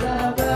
Love.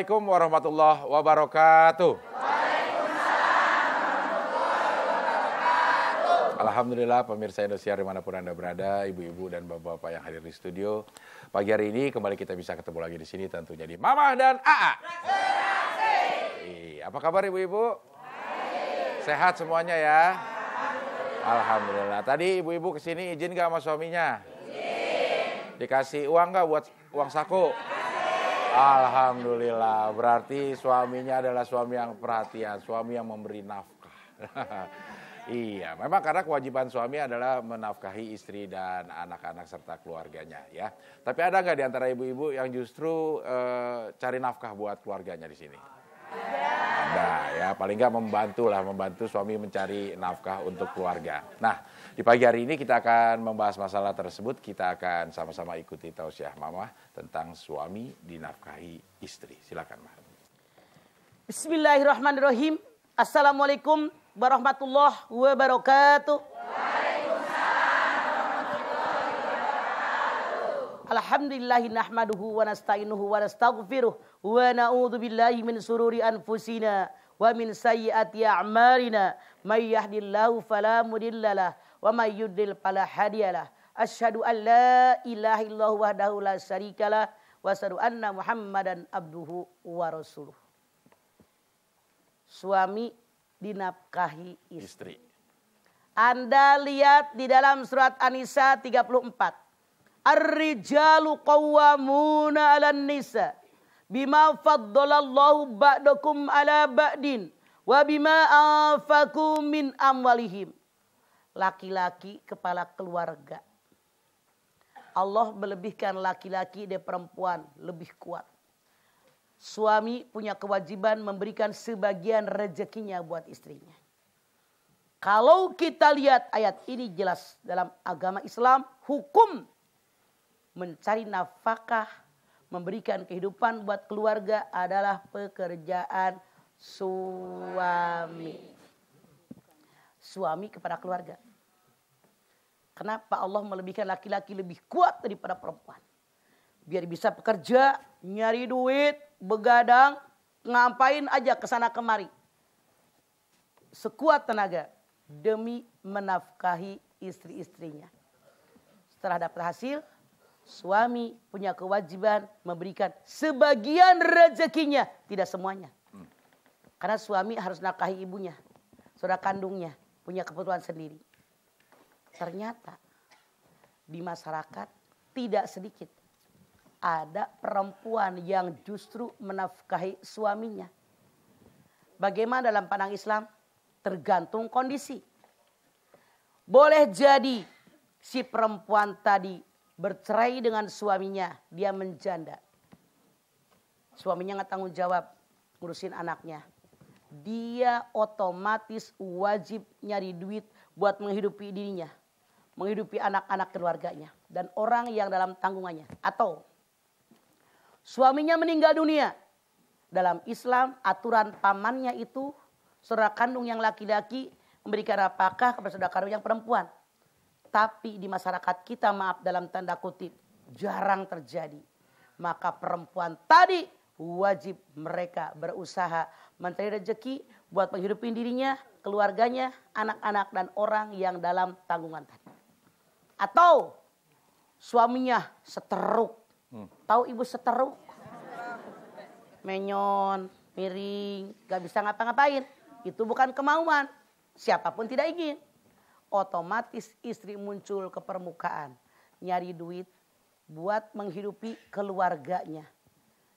Assalamualaikum warahmatullahi wabarakatuh. Alhamdulillah pemirsa Indonesia di mana pun Anda berada, ibu-ibu dan bapak-bapak yang hadir di studio. Pagi hari ini kembali kita bisa ketemu lagi di sini tentunya di Mama dan AA. Apa kabar ibu-ibu? Sehat semuanya ya? Alhamdulillah. Tadi ibu-ibu ke sini izin gak sama suaminya? Izin. Dikasih uang gak buat uang saku? Alhamdulillah. Berarti suaminya adalah suami yang perhatian, suami yang memberi nafkah. Iya, memang karena kewajiban suami adalah menafkahi istri dan anak-anak serta keluarganya ya. Tapi ada nggak di antara ibu-ibu yang justru uh, cari nafkah buat keluarganya di sini? Ada ya, paling nggak membantu lah, membantu suami mencari nafkah untuk keluarga. Nah, di pagi hari ini kita akan membahas masalah tersebut. Kita akan sama-sama ikuti tausiah mama tentang suami dinafkahi istri. Silakan, Ma. Bismillahirrahmanirrahim. Assalamualaikum warahmatullahi wabarakatuh. Alhamdulillahi nahmaduhu wa nasta'inuhu wa nastaghfiruh wa na'udzu billahi min sururi anfusina wa min sayyiati a'malina may yahdihillahu fala mudhillalah wa may yudlil fala hadiyalah asyhadu an la ilaha illallah wahdahu la syarikalah wa asyhadu anna muhammadan abduhu wa rasuluh suami dinafkahi istri. istri. Anda lihat di dalam surat An-Nisa 34. Ar-rijalu qawwamuna 'alan nisa bima faddalallahu ba'dakum 'ala ba'din wa bima anfaqu min amwalihim. Laki-laki kepala keluarga. Allah melebihkan laki-laki dan perempuan lebih kuat suami punya kewajiban memberikan sebagian rezekinya buat istrinya. Kalau kita lihat ayat ini jelas dalam agama Islam, hukum mencari nafkah, memberikan kehidupan buat keluarga adalah pekerjaan suami. Suami kepada keluarga. Kenapa Allah melebihkan laki-laki lebih kuat daripada perempuan? Biar bisa bekerja, nyari duit, begadang, ngapain aja ke sana kemari. Sekuat tenaga demi menafkahi istri-istrinya. Setelah dapat hasil, suami punya kewajiban memberikan sebagian rezekinya, tidak semuanya. Karena suami harus nafkahi ibunya, saudara kandungnya, punya kebutuhan sendiri. Ternyata di masyarakat tidak sedikit ada perempuan yang justru menafkahi suaminya. Bagaimana dalam pandang Islam? Tergantung kondisi. Boleh jadi si perempuan tadi bercerai dengan suaminya, dia menjanda. Suaminya nggak tanggung jawab ngurusin anaknya. Dia otomatis wajib nyari duit buat menghidupi dirinya, menghidupi anak-anak keluarganya dan orang yang dalam tanggungannya. Atau Suaminya meninggal dunia. Dalam Islam aturan pamannya itu saudara kandung yang laki-laki memberikan apakah kepada saudara kandung yang perempuan. Tapi di masyarakat kita maaf dalam tanda kutip jarang terjadi. Maka perempuan tadi wajib mereka berusaha mencari rezeki buat menghidupi dirinya, keluarganya, anak-anak dan orang yang dalam tanggungan tadi. Atau suaminya seteruk Hmm. Tahu ibu seteruk? Menyon, miring, gak bisa ngapa-ngapain. Itu bukan kemauan. Siapa pun tidak ingin. Otomatis istri muncul ke permukaan. Nyari duit buat menghidupi keluarganya.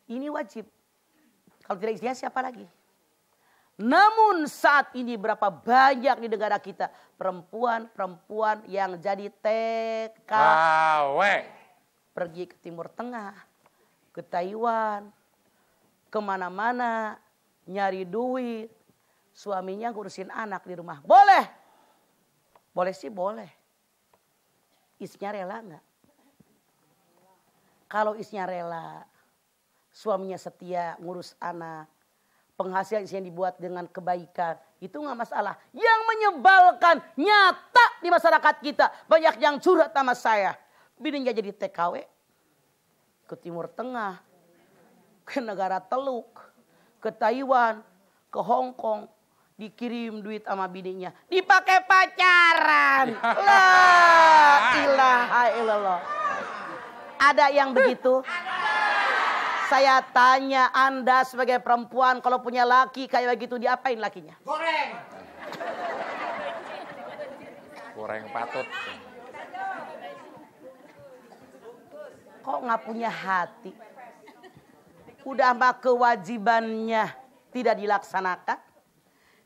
Ini wajib. Kalau tidak istrinya siapa lagi? Namun saat ini berapa banyak di negara kita perempuan-perempuan yang jadi TKW pergi ke Timur Tengah, ke Taiwan, ke mana-mana, nyari duit. Suaminya ngurusin anak di rumah. Boleh. Boleh sih boleh. Istrinya rela nggak? Kalau istrinya rela, suaminya setia ngurus anak, penghasilan istrinya dibuat dengan kebaikan, itu nggak masalah. Yang menyebalkan nyata di masyarakat kita. Banyak yang curhat sama saya bininya jadi TKW ke Timur Tengah ke negara Teluk, ke Taiwan, ke Hong Kong, dikirim duit sama bininya, dipakai pacaran. La ilaha illallah. Ada yang begitu? Saya tanya Anda sebagai perempuan kalau punya laki kayak begitu diapain lakinya? Goreng. Goreng patut. Kok nggak punya hati? Udah mah kewajibannya tidak dilaksanakan.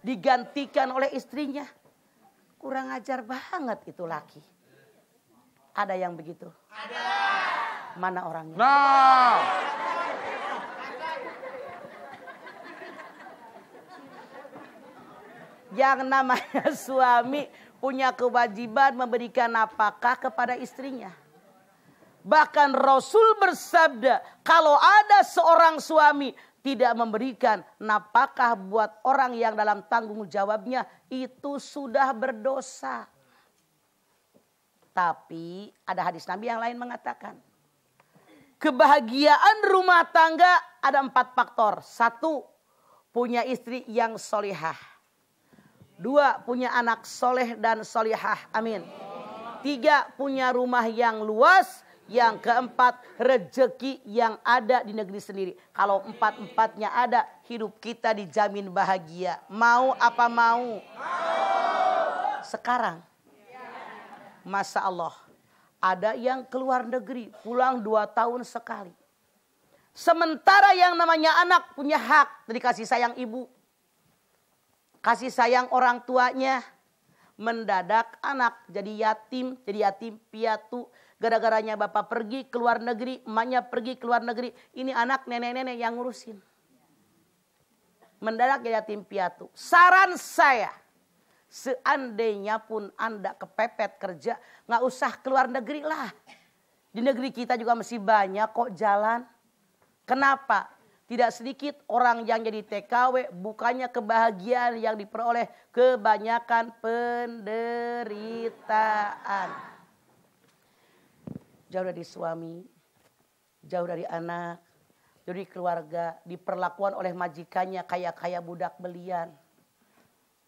Digantikan oleh istrinya. Kurang ajar banget itu laki. Ada yang begitu? Ada. Mana orangnya? Nah, Yang namanya suami punya kewajiban memberikan nafkah kepada istrinya. Bahkan Rasul bersabda, kalau ada seorang suami tidak memberikan nafkah buat orang yang dalam tanggung jawabnya, itu sudah berdosa. Tapi ada hadis Nabi yang lain mengatakan, kebahagiaan rumah tangga ada empat faktor. Satu, punya istri yang solihah. Dua, punya anak soleh dan solihah. Amin. Tiga, punya rumah yang luas. Yang keempat, rejeki yang ada di negeri sendiri. Kalau empat-empatnya ada, hidup kita dijamin bahagia. Mau apa mau? Sekarang, Masa Allah, ada yang keluar negeri, pulang dua tahun sekali. Sementara yang namanya anak punya hak dikasih sayang ibu. Kasih sayang orang tuanya. Mendadak anak jadi yatim, jadi yatim piatu. Gara-garanya bapak pergi ke luar negeri, emaknya pergi ke luar negeri. Ini anak nenek-nenek yang ngurusin. Mendadak jadi yatim piatu. Saran saya, seandainya pun Anda kepepet kerja, nggak usah keluar negeri lah. Di negeri kita juga masih banyak kok jalan. Kenapa? Tidak sedikit orang yang jadi TKW bukannya kebahagiaan yang diperoleh kebanyakan penderitaan jauh dari suami, jauh dari anak, jauh dari keluarga, diperlakukan oleh majikannya kayak kayak budak belian.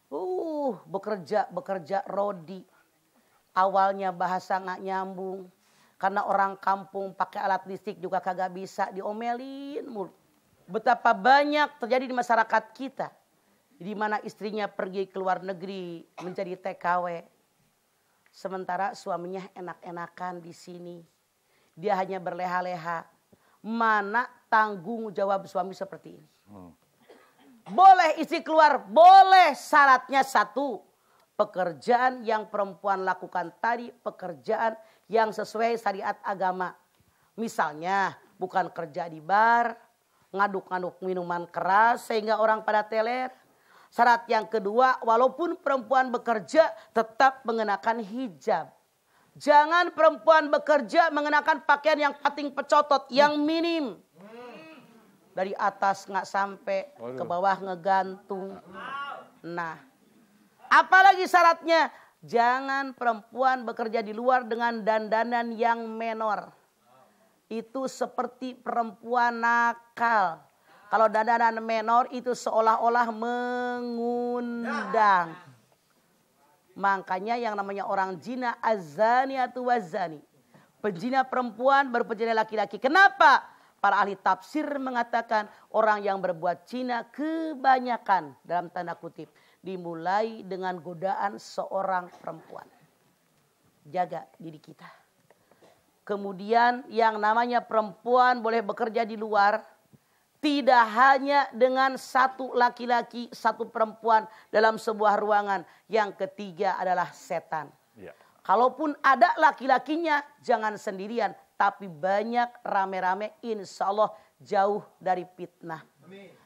Uh, bekerja, bekerja rodi. Awalnya bahasa nggak nyambung. Karena orang kampung pakai alat listrik juga kagak bisa diomelin. Betapa banyak terjadi di masyarakat kita. Di mana istrinya pergi ke luar negeri menjadi TKW. Sementara suaminya enak-enakan di sini. Dia hanya berleha-leha. Mana tanggung jawab suami seperti ini? Boleh istri keluar, boleh syaratnya satu. Pekerjaan yang perempuan lakukan tadi, pekerjaan yang sesuai syariat agama. Misalnya bukan kerja di bar, ngaduk-ngaduk minuman keras sehingga orang pada teler. Syarat yang kedua, walaupun perempuan bekerja tetap mengenakan hijab. Jangan perempuan bekerja mengenakan pakaian yang pating pecotot, yang minim. Dari atas nggak sampai, ke bawah ngegantung. Nah, apalagi syaratnya, jangan perempuan bekerja di luar dengan dandanan yang menor. Itu seperti perempuan nakal. Kalau dandanan menor itu seolah-olah mengundang. Makanya yang namanya orang jina azani atau wazani. Penjina perempuan berpenjina laki-laki. Kenapa? Para ahli tafsir mengatakan orang yang berbuat cina kebanyakan dalam tanda kutip. Dimulai dengan godaan seorang perempuan. Jaga diri kita. Kemudian yang namanya perempuan boleh bekerja di luar tidak hanya dengan satu laki-laki, satu perempuan dalam sebuah ruangan. Yang ketiga adalah setan. Ya. Kalaupun ada laki-lakinya, jangan sendirian. Tapi banyak rame-rame, insya Allah jauh dari fitnah.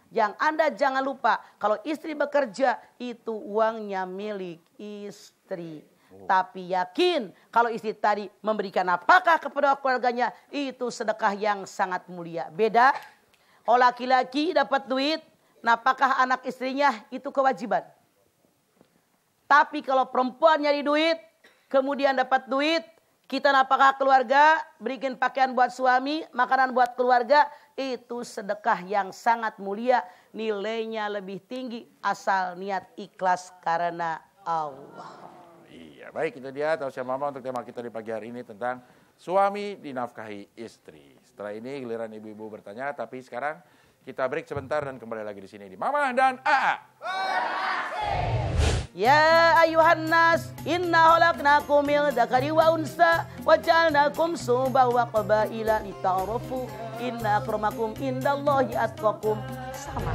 Yang Anda jangan lupa, kalau istri bekerja, itu uangnya milik istri. Tapi yakin kalau istri tadi memberikan apakah kepada keluarganya, itu sedekah yang sangat mulia. Beda kalau laki-laki dapat duit, napakah anak istrinya itu kewajiban. Tapi kalau perempuan nyari duit, kemudian dapat duit, kita napakah keluarga, berikan pakaian buat suami, makanan buat keluarga, itu sedekah yang sangat mulia, nilainya lebih tinggi asal niat ikhlas karena Allah. Iya, baik itu dia tausiah mama untuk tema kita di pagi hari ini tentang suami dinafkahi istri. Setelah ini giliran ibu-ibu bertanya, tapi sekarang kita break sebentar dan kembali lagi di sini di Mama dan AA. Ya ayuhan nas, inna khalaqnakum min dzakari wa unsa wa ja'alnakum suba wa qabaila lita'arafu inna akramakum indallahi atqakum. Sama.